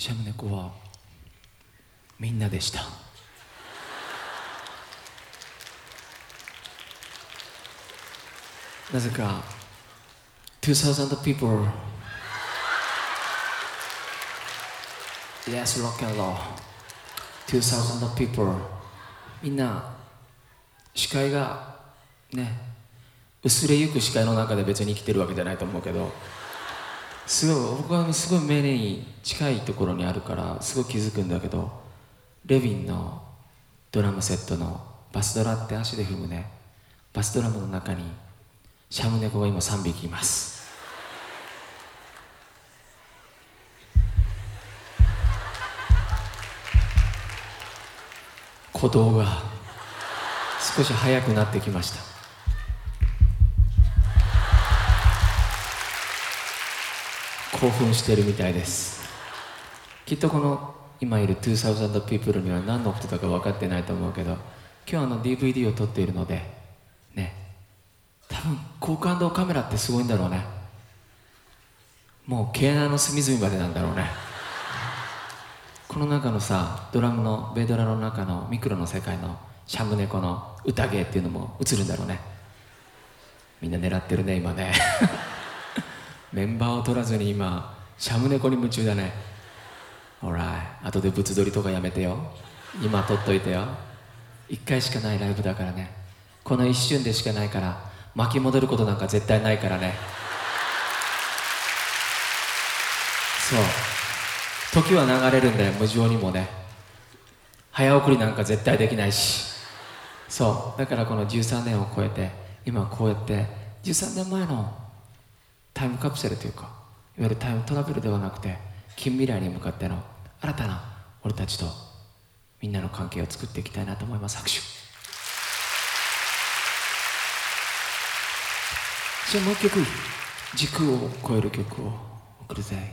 シャムネコはみんなでした。なぜか2000 people Yes, rock and roll 2000 people みんな視界がね薄れゆく視界の中で別に生きてるわけじゃないと思うけど。すごい僕はすごい目に近いところにあるからすごい気づくんだけどレヴィンのドラムセットのバスドラって足で踏むね。バスドラムの中にシャム猫が今3匹います。鼓動が少し速くなってきました。興奮してるみたいです。きっとこの今いる2000 people には何のことだか分かってないと思うけど今日あの DVD を撮っているのでね。多分高感度カメラってすごいんだろうね。もう毛穴の隅々までなんだろうね。この中のさドラムのベドラの中のミクロの世界のシャムネコの宴っていうのも映るんだろうね。みんな狙ってるね今ね。メンバーを取らずに今シャムネコに夢中だね。ほら後で物撮りとかやめてよ。今撮っといてよ。一回しかないライブだからね。この一瞬でしかないから巻き戻ることなんか絶対ないからね。そう。時は流れるんだよ。無情にもね。早送りなんか絶対できないし。そう。だからこの13年を超えて今こうやって13年前のタイムカプセルというかいわゆるタイムトラベルではなくて近未来に向かっての新たな俺たちとみんなの関係を作っていきたいなと思います拍手。じゃあもう一曲時空を超える曲を送るぜ。